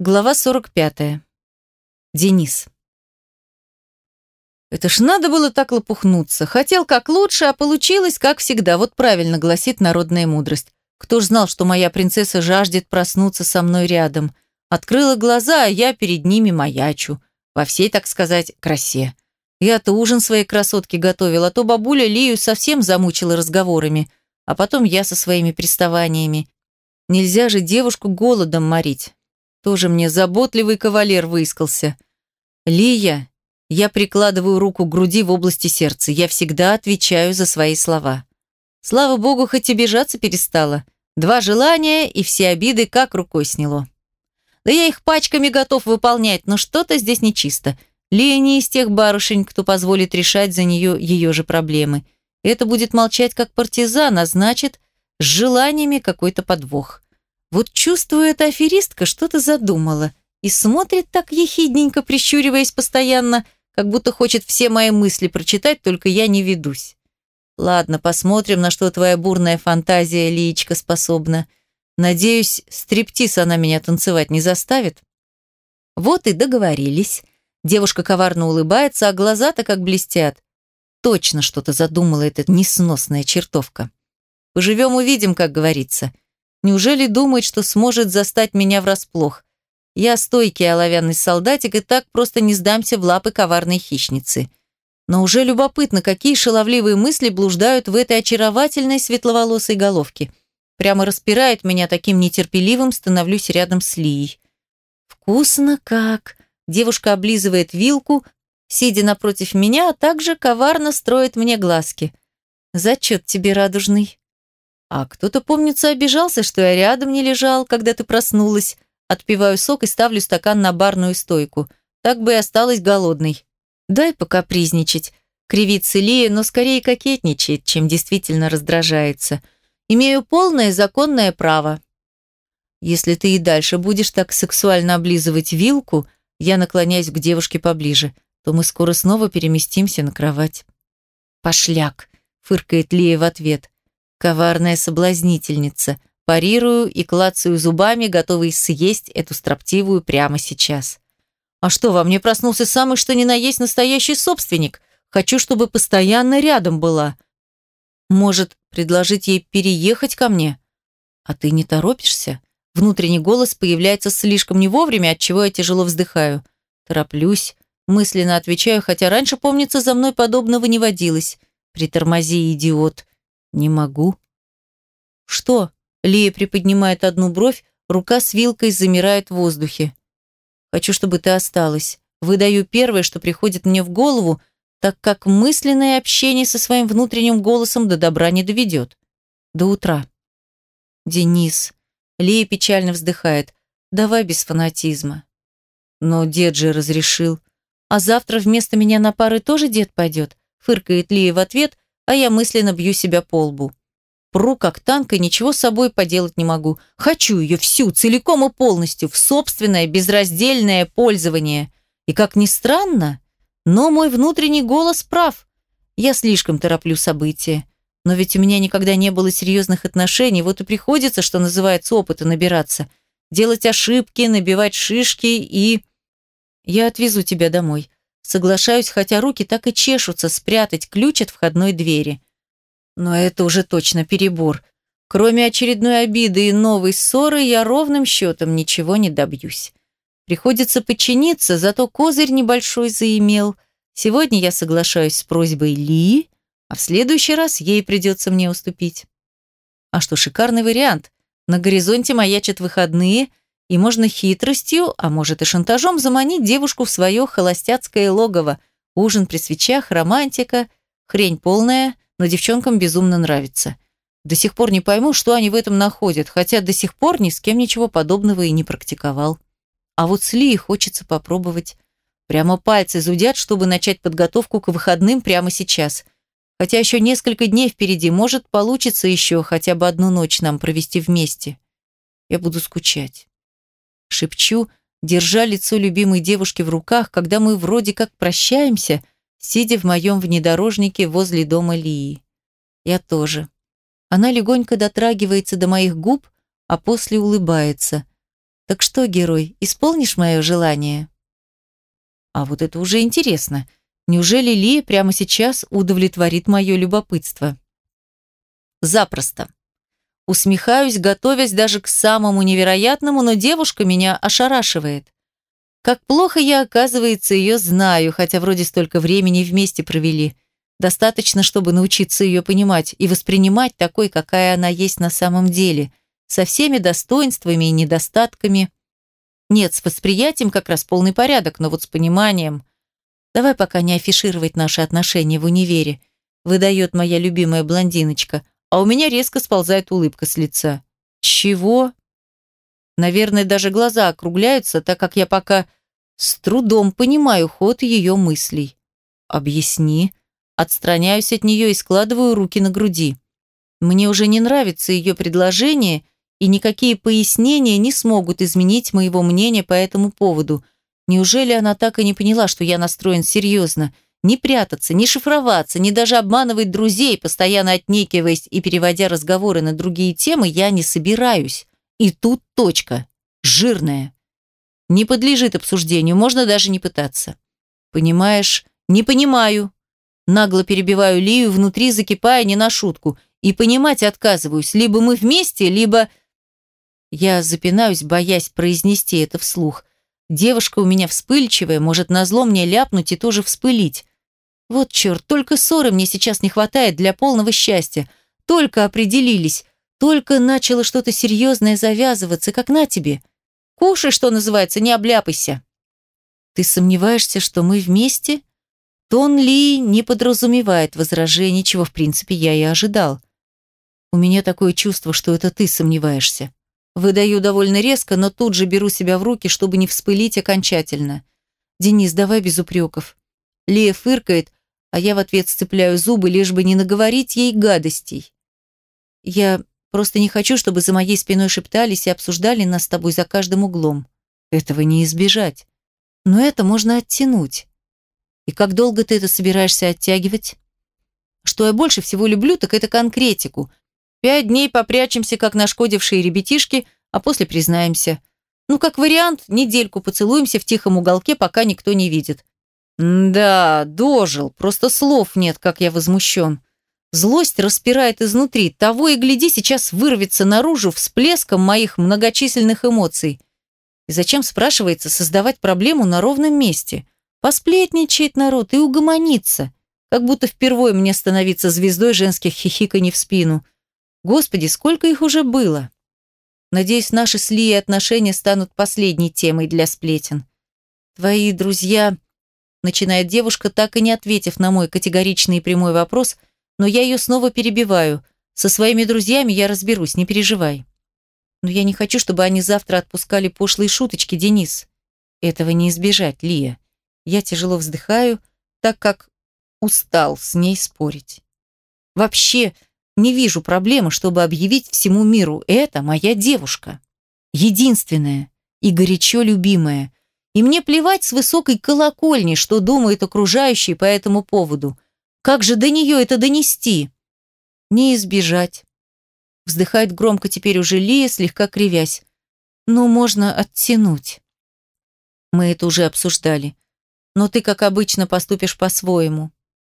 Глава 45. Денис. Это ж надо было так лопухнуться. Хотел как лучше, а получилось как всегда. Вот правильно гласит народная мудрость. Кто ж знал, что моя принцесса жаждет проснуться со мной рядом. Открыла глаза, а я перед ними маячу. Во всей, так сказать, красе. Я-то ужин своей красотке готовил, а то бабуля Лию совсем замучила разговорами. А потом я со своими приставаниями. Нельзя же девушку голодом морить. Тоже мне заботливый кавалер выискался. Лия, я прикладываю руку к груди в области сердца. Я всегда отвечаю за свои слова. Слава богу, хоть и бежаться перестала. Два желания, и все обиды как рукой сняло. Да я их пачками готов выполнять, но что-то здесь нечисто. Лия не из тех барышень, кто позволит решать за нее ее же проблемы. Это будет молчать как партизан, а значит, с желаниями какой-то подвох. Вот чувствую, эта аферистка что-то задумала и смотрит так ехидненько, прищуриваясь постоянно, как будто хочет все мои мысли прочитать, только я не ведусь. Ладно, посмотрим, на что твоя бурная фантазия, Лиечка, способна. Надеюсь, стриптиз она меня танцевать не заставит. Вот и договорились. Девушка коварно улыбается, а глаза-то как блестят. Точно что-то задумала эта несносная чертовка. Поживем-увидим, как говорится. Неужели думает, что сможет застать меня врасплох? Я стойкий оловянный солдатик и так просто не сдамся в лапы коварной хищницы. Но уже любопытно, какие шаловливые мысли блуждают в этой очаровательной светловолосой головке. Прямо распирает меня таким нетерпеливым, становлюсь рядом с Лией. «Вкусно как!» Девушка облизывает вилку, сидя напротив меня, а также коварно строит мне глазки. «Зачет тебе радужный!» А кто-то, помнится, обижался, что я рядом не лежал, когда ты проснулась. Отпиваю сок и ставлю стакан на барную стойку. Так бы и осталась голодной. Дай покапризничать. Кривится Лия, но скорее кокетничает, чем действительно раздражается. Имею полное законное право. Если ты и дальше будешь так сексуально облизывать вилку, я наклоняюсь к девушке поближе, то мы скоро снова переместимся на кровать. «Пошляк!» — фыркает Лия в ответ. Коварная соблазнительница. Парирую и клацаю зубами, готовый съесть эту строптивую прямо сейчас. А что, во мне проснулся самый что ни на есть настоящий собственник? Хочу, чтобы постоянно рядом была. Может, предложить ей переехать ко мне? А ты не торопишься? Внутренний голос появляется слишком не вовремя, от чего я тяжело вздыхаю. Тороплюсь, мысленно отвечаю, хотя раньше, помнится, за мной подобного не водилось. Притормози, идиот. «Не могу». «Что?» Лия приподнимает одну бровь, рука с вилкой замирает в воздухе. «Хочу, чтобы ты осталась. Выдаю первое, что приходит мне в голову, так как мысленное общение со своим внутренним голосом до добра не доведет. До утра». «Денис». Лия печально вздыхает. «Давай без фанатизма». «Но дед же разрешил. А завтра вместо меня на пары тоже дед пойдет?» Фыркает Лия в ответ, а я мысленно бью себя по лбу. Пру как танк и ничего с собой поделать не могу. Хочу ее всю, целиком и полностью, в собственное безраздельное пользование. И как ни странно, но мой внутренний голос прав. Я слишком тороплю события. Но ведь у меня никогда не было серьезных отношений, вот и приходится, что называется, опыта набираться. Делать ошибки, набивать шишки и... Я отвезу тебя домой. Соглашаюсь, хотя руки так и чешутся спрятать ключ от входной двери. Но это уже точно перебор. Кроме очередной обиды и новой ссоры, я ровным счетом ничего не добьюсь. Приходится подчиниться, зато козырь небольшой заимел. Сегодня я соглашаюсь с просьбой Ли, а в следующий раз ей придется мне уступить. А что, шикарный вариант. На горизонте маячат выходные – и можно хитростью, а может и шантажом заманить девушку в свое холостяцкое логово. Ужин при свечах, романтика. Хрень полная, но девчонкам безумно нравится. До сих пор не пойму, что они в этом находят, хотя до сих пор ни с кем ничего подобного и не практиковал. А вот с Ли хочется попробовать. Прямо пальцы зудят, чтобы начать подготовку к выходным прямо сейчас. Хотя еще несколько дней впереди, может, получится еще хотя бы одну ночь нам провести вместе. Я буду скучать шепчу, держа лицо любимой девушки в руках, когда мы вроде как прощаемся, сидя в моем внедорожнике возле дома Лии. Я тоже. Она легонько дотрагивается до моих губ, а после улыбается. Так что, герой, исполнишь мое желание? А вот это уже интересно. Неужели Лия прямо сейчас удовлетворит мое любопытство? Запросто. Усмехаюсь, готовясь даже к самому невероятному, но девушка меня ошарашивает. Как плохо я, оказывается, ее знаю, хотя вроде столько времени вместе провели. Достаточно, чтобы научиться ее понимать и воспринимать такой, какая она есть на самом деле, со всеми достоинствами и недостатками. Нет, с восприятием как раз полный порядок, но вот с пониманием... Давай пока не афишировать наши отношения в универе, выдает моя любимая блондиночка, а у меня резко сползает улыбка с лица. Чего? Наверное, даже глаза округляются, так как я пока с трудом понимаю ход ее мыслей. Объясни. Отстраняюсь от нее и складываю руки на груди. Мне уже не нравится ее предложение, и никакие пояснения не смогут изменить моего мнения по этому поводу. Неужели она так и не поняла, что я настроен серьезно? Не прятаться, не шифроваться, не даже обманывать друзей, постоянно отнекиваясь и переводя разговоры на другие темы, я не собираюсь. И тут точка. Жирная. Не подлежит обсуждению, можно даже не пытаться. Понимаешь? Не понимаю. Нагло перебиваю Лию, внутри закипая не на шутку. И понимать отказываюсь. Либо мы вместе, либо... Я запинаюсь, боясь произнести это вслух. Девушка у меня вспыльчивая, может назло мне ляпнуть и тоже вспылить. Вот черт, только ссоры мне сейчас не хватает для полного счастья. Только определились, только начало что-то серьезное завязываться, как на тебе. Кушай, что называется, не обляпайся. Ты сомневаешься, что мы вместе? Тон Ли не подразумевает возражений, чего в принципе я и ожидал. У меня такое чувство, что это ты сомневаешься. Выдаю довольно резко, но тут же беру себя в руки, чтобы не вспылить окончательно. Денис, давай без упреков. Лия фыркает, а я в ответ сцепляю зубы, лишь бы не наговорить ей гадостей. Я Просто не хочу, чтобы за моей спиной шептались и обсуждали нас с тобой за каждым углом. Этого не избежать. Но это можно оттянуть. И как долго ты это собираешься оттягивать? Что я больше всего люблю, так это конкретику. Пять дней попрячемся, как нашкодившие ребятишки, а после признаемся. Ну, как вариант, недельку поцелуемся в тихом уголке, пока никто не видит. Да, дожил, просто слов нет, как я возмущен. Злость распирает изнутри, того и гляди, сейчас вырвется наружу всплеском моих многочисленных эмоций. И зачем, спрашивается, создавать проблему на ровном месте? Посплетничает народ и угомонится. Как будто впервые мне становиться звездой женских хихиканий в спину. Господи, сколько их уже было. Надеюсь, наши с Лией отношения станут последней темой для сплетен. Твои друзья... Начинает девушка, так и не ответив на мой категоричный и прямой вопрос – но я ее снова перебиваю. Со своими друзьями я разберусь, не переживай. Но я не хочу, чтобы они завтра отпускали пошлые шуточки, Денис. Этого не избежать, Лия. Я тяжело вздыхаю, так как устал с ней спорить. Вообще не вижу проблемы, чтобы объявить всему миру «это моя девушка». Единственная и горячо любимая. И мне плевать с высокой колокольни, что думают окружающие по этому поводу. Как же до нее это донести? Не избежать. Вздыхает громко теперь уже Лия, слегка кривясь. Но можно оттянуть. Мы это уже обсуждали. Но ты, как обычно, поступишь по-своему.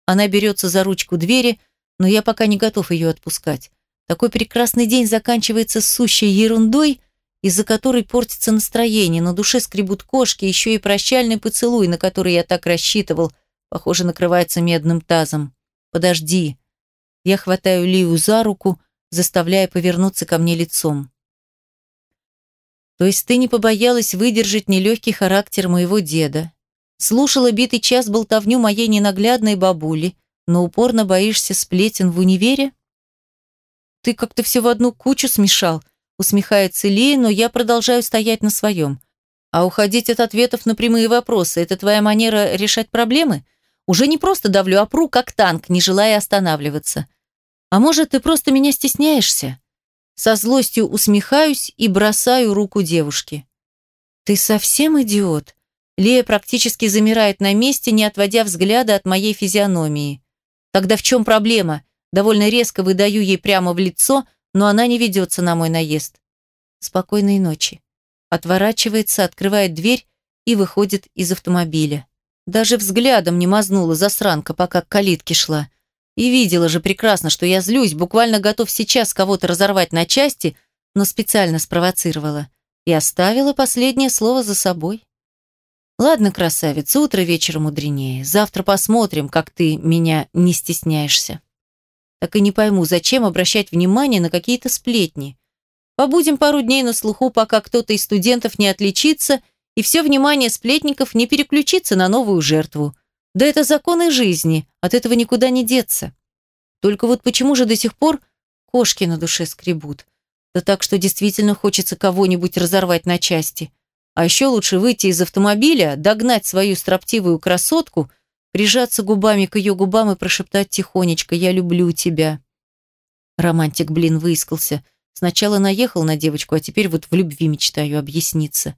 Она берется за ручку двери, но я пока не готов ее отпускать. Такой прекрасный день заканчивается сущей ерундой, из-за которой портится настроение, на душе скребут кошки, еще и прощальный поцелуй, на который я так рассчитывал – Похоже, накрывается медным тазом. Подожди. Я хватаю Лию за руку, заставляя повернуться ко мне лицом. То есть ты не побоялась выдержать нелегкий характер моего деда, слушала битый час болтовню моей ненаглядной бабули, но упорно боишься сплетен в универе? Ты как-то все в одну кучу смешал, усмехается Лия, но я продолжаю стоять на своем. А уходить от ответов на прямые вопросы – это твоя манера решать проблемы – уже не просто давлю, а пру, как танк, не желая останавливаться. А может, ты просто меня стесняешься? Со злостью усмехаюсь и бросаю руку девушке. Ты совсем идиот? Лея практически замирает на месте, не отводя взгляда от моей физиономии. Тогда в чем проблема? Довольно резко выдаю ей прямо в лицо, но она не ведется на мой наезд. Спокойной ночи. отворачивается, открывает дверь и выходит из автомобиля. Даже взглядом не мазнула засранка, пока к калитке шла. И видела же прекрасно, что я злюсь, буквально готов сейчас кого-то разорвать на части, но специально спровоцировала. И оставила последнее слово за собой. Ладно, красавица, утро вечера мудренее. Завтра посмотрим, как ты меня не стесняешься. Так и не пойму, зачем обращать внимание на какие-то сплетни. Побудем пару дней на слуху, пока кто-то из студентов не отличится, и все внимание сплетников не переключится на новую жертву. Да это законы жизни, от этого никуда не деться. Только вот почему же до сих пор кошки на душе скребут? Да так, что действительно хочется кого-нибудь разорвать на части. А еще лучше выйти из автомобиля, догнать свою строптивую красотку, прижаться губами к ее губам и прошептать тихонечко «Я люблю тебя». Романтик, блин, выискался. Сначала наехал на девочку, а теперь вот в любви мечтаю объясниться.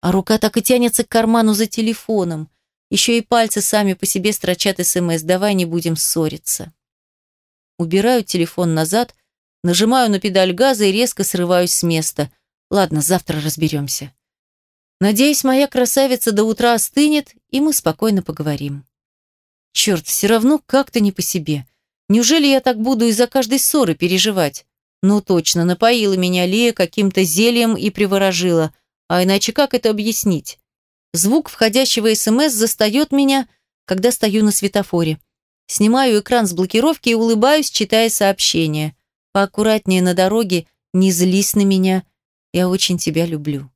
А рука так и тянется к карману за телефоном. Еще и пальцы сами по себе строчат СМС «давай не будем ссориться». Убираю телефон назад, нажимаю на педаль газа и резко срываюсь с места. Ладно, завтра разберемся. Надеюсь, моя красавица до утра остынет, и мы спокойно поговорим. Черт, все равно как-то не по себе. Неужели я так буду из-за каждой ссоры переживать? Ну точно, напоила меня Лея каким-то зельем и приворожила. А иначе как это объяснить? Звук входящего СМС застает меня, когда стою на светофоре. Снимаю экран с блокировки и улыбаюсь, читая сообщение. Поаккуратнее на дороге, не злись на меня. Я очень тебя люблю.